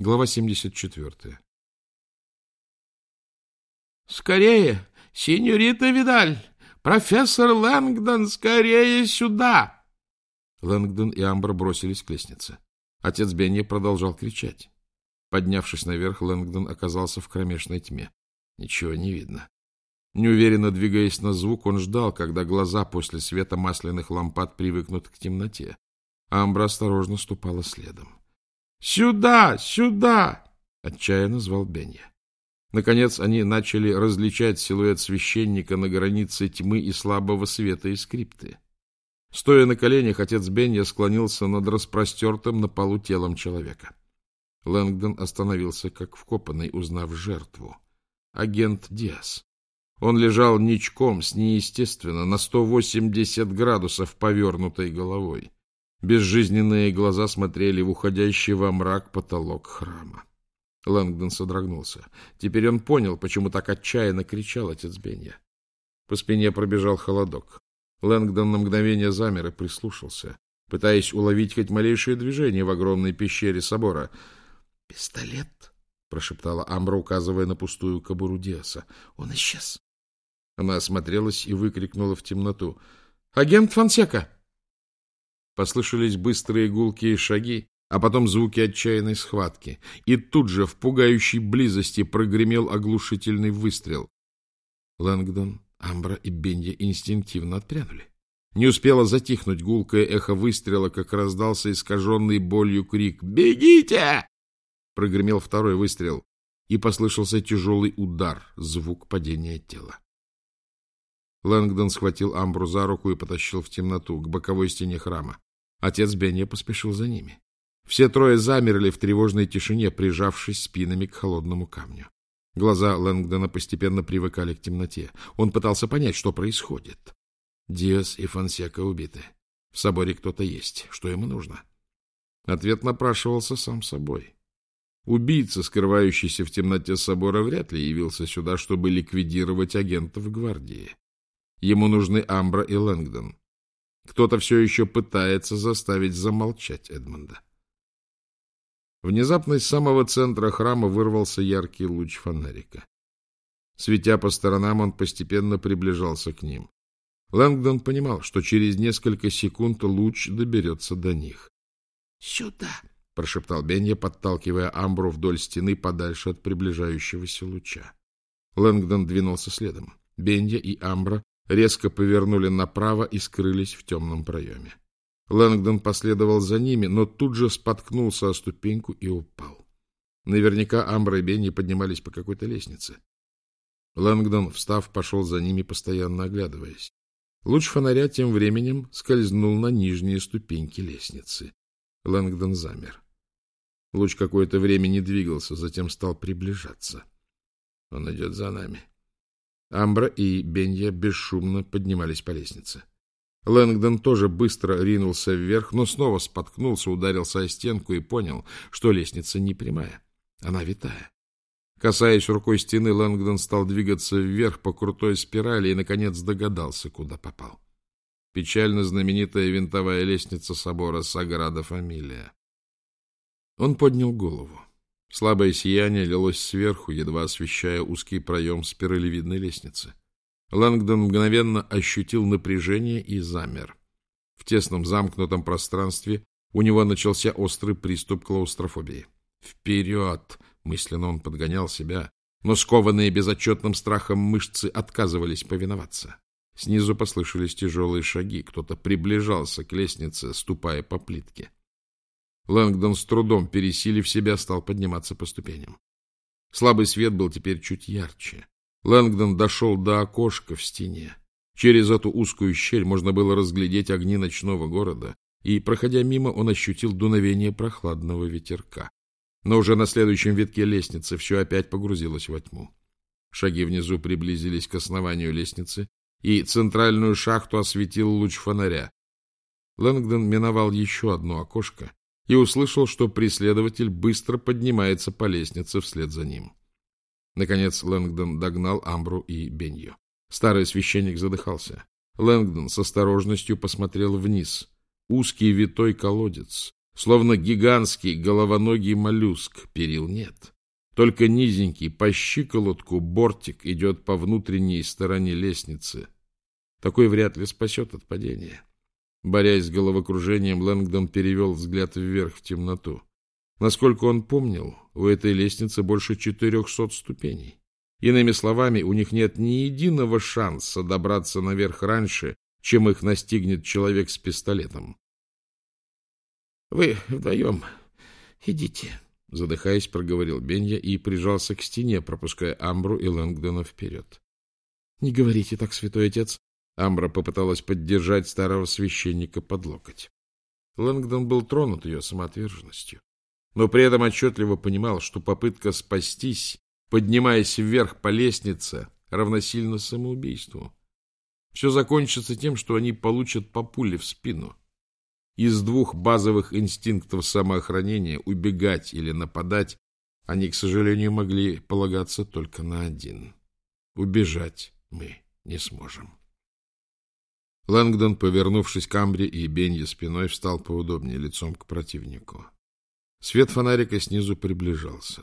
Глава 74. «Скорее! Синьорита Видаль! Профессор Лэнгдон, скорее сюда!» Лэнгдон и Амбра бросились к лестнице. Отец Бенни продолжал кричать. Поднявшись наверх, Лэнгдон оказался в кромешной тьме. Ничего не видно. Неуверенно двигаясь на звук, он ждал, когда глаза после света масляных лампад привыкнут к темноте. Амбра осторожно ступала следом. «Сюда! Сюда!» — отчаянно звал Бенья. Наконец они начали различать силуэт священника на границе тьмы и слабого света и скрипты. Стоя на коленях, отец Бенья склонился над распростертым на полу телом человека. Лэнгдон остановился, как вкопанный, узнав жертву. Агент Диас. Он лежал ничком с неестественно на 180 градусов повернутой головой. Безжизненные глаза смотрели в уходящий во мрак потолок храма. Лэнгдон содрогнулся. Теперь он понял, почему так отчаянно кричал отец Бенья. По спине пробежал холодок. Лэнгдон на мгновение замер и прислушался, пытаясь уловить хоть малейшее движение в огромной пещере собора. «Пистолет!» — прошептала Амбра, указывая на пустую кобуру Диаса. «Он исчез!» Она осмотрелась и выкрикнула в темноту. «Агент Фонсека!» Послышались быстрые гулкие шаги, а потом звуки отчаянной схватки. И тут же в пугающей близости прогремел оглушительный выстрел. Лэнгдон, Амбра и Бенди инстинктивно отпрянули. Не успело затихнуть гулкое эхо выстрела, как раздался искаженный болью крик «Бегите!» Прогремел второй выстрел, и послышался тяжелый удар, звук падения тела. Лэнгдон схватил Амбру за руку и потащил в темноту, к боковой стене храма. Отец Бенни поспешил за ними. Все трое замерли в тревожной тишине, прижавшись спинами к холодному камню. Глаза Лэнгдона постепенно привыкали к темноте. Он пытался понять, что происходит. Диас и Фонсека убиты. В соборе кто-то есть. Что ему нужно? Ответ напрашивался сам собой. Убийца, скрывающийся в темноте собора, вряд ли явился сюда, чтобы ликвидировать агентов гвардии. Ему нужны Амбра и Лэнгдон. Кто-то все еще пытается заставить замолчать Эдмонда. Внезапно из самого центра храма вырвался яркий луч фонарика. Светя по сторонам, он постепенно приближался к ним. Лэнгдон понимал, что через несколько секунд луч доберется до них. — Сюда! — прошептал Бенья, подталкивая Амбру вдоль стены подальше от приближающегося луча. Лэнгдон двинулся следом. Бенья и Амбра резко повернули направо и скрылись в темном проеме. Лэнгдон последовал за ними, но тут же споткнулся о ступеньку и упал. Наверняка Амбра и Бенни поднимались по какой-то лестнице. Лэнгдон, встав, пошел за ними, постоянно оглядываясь. Луч фонаря тем временем скользнул на нижние ступеньки лестницы. Лэнгдон замер. Луч какое-то время не двигался, затем стал приближаться. Он идет за нами. Амбра и Бенья бесшумно поднимались по лестнице. Лэнгдон тоже быстро ринулся вверх, но снова споткнулся, ударился о стенку и понял, что лестница не прямая, она витая. Касаясь рукой стены, Лэнгдон стал двигаться вверх по крутой спирали и, наконец, догадался, куда попал. Печально знаменитая винтовая лестница собора Саграда Фамилия. Он поднял голову. Слабое сияние лилось сверху, едва освещая узкий проем спиралевидной лестницы. Лэнгдон мгновенно ощутил напряжение и замер. В тесном замкнутом пространстве у него начался острый приступ клаустрофобии. «Вперед!» — мысленно он подгонял себя, но скованные безотчетным страхом мышцы отказывались повиноваться. Снизу послышались тяжелые шаги, кто-то приближался к лестнице, ступая по плитке. Лэнгдон с трудом, пересилив себя, стал подниматься по ступеням. Слабый свет был теперь чуть ярче. Лэнгдон дошел до окошка в стене. Через эту узкую щель можно было разглядеть огни ночного города, и, проходя мимо, он ощутил дуновение прохладного ветерка. Но уже на следующем витке лестницы все опять погрузилось во тьму. Шаги внизу приблизились к основанию лестницы, и центральную шахту осветил луч фонаря. Лэнгдон миновал еще одно окошко и услышал, что преследователь быстро поднимается по лестнице вслед за ним. Наконец Лэнгдон догнал Амбру и Бенью. Старый священник задыхался. Лэнгдон с осторожностью посмотрел вниз. Узкий витой колодец, Словно гигантский головоногий моллюск, перил нет. Только низенький, по щиколотку, бортик идет по внутренней стороне лестницы. Такой вряд ли спасет от падения. Борясь с головокружением, Лэнгдон перевел взгляд вверх в темноту. Насколько он помнил, у этой лестницы больше четырехсот ступеней. Иными словами, у них нет ни единого шанса добраться наверх раньше, чем их настигнет человек с пистолетом. — Вы вдвоем идите, — задыхаясь, проговорил Бенья и прижался к стене, пропуская Амбру и Лэнгдона вперед. — Не говорите так, святой отец. Амбра попыталась поддержать старого священника под локоть. Лэнгдон был тронут ее самоотверженностью, но при этом отчетливо понимал, что попытка спастись поднимаясь вверх по лестнице, равносильно самоубийству. Все закончится тем, что они получат по пуле в спину. Из двух базовых инстинктов самоохранения убегать или нападать они, к сожалению, могли полагаться только на один. Убежать мы не сможем. Лэнгдон, повернувшись к Амбре и Бенье спиной, встал поудобнее лицом к противнику. Свет фонарика снизу приближался.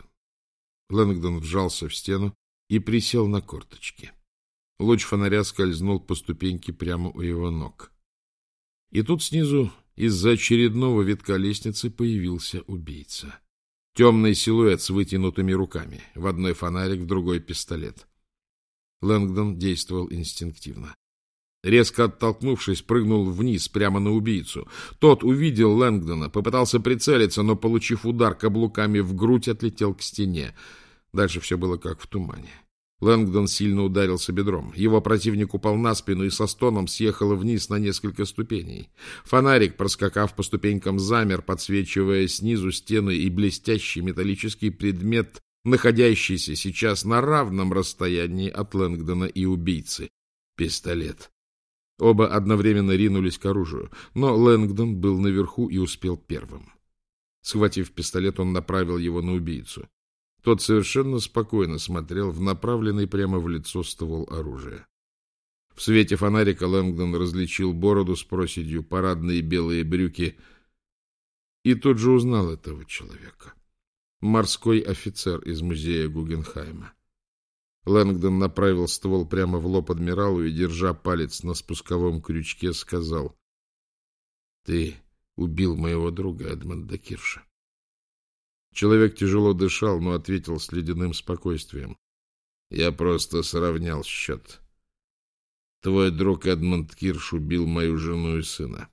Лэнгдон вжался в стену и присел на корточки. Луч фонаря скользнул по ступеньке прямо у его ног. И тут снизу из-за очередного витка лестницы появился убийца. Темный силуэт с вытянутыми руками. В одной фонарик, в другой пистолет. Лэнгдон действовал инстинктивно. Резко оттолкнувшись, прыгнул вниз, прямо на убийцу. Тот увидел Лэнгдона, попытался прицелиться, но, получив удар каблуками в грудь, отлетел к стене. Дальше все было как в тумане. Лэнгдон сильно ударился бедром. Его противник упал на спину и со стоном съехал вниз на несколько ступеней. Фонарик, проскакав по ступенькам, замер, подсвечивая снизу стены и блестящий металлический предмет, находящийся сейчас на равном расстоянии от Лэнгдона и убийцы. Пистолет. Оба одновременно ринулись к оружию, но Лэнгдон был наверху и успел первым. Схватив пистолет, он направил его на убийцу. Тот совершенно спокойно смотрел в направленный прямо в лицо ствол оружия. В свете фонарика Лэнгдон различил бороду с проседью, парадные белые брюки и тут же узнал этого человека. Морской офицер из музея Гугенхайма. Лэнгдон направил ствол прямо в лоб адмиралу и, держа палец на спусковом крючке, сказал, — Ты убил моего друга Эдмонда Кирша. Человек тяжело дышал, но ответил с ледяным спокойствием. — Я просто сравнял счет. Твой друг Эдмонд Кирш убил мою жену и сына.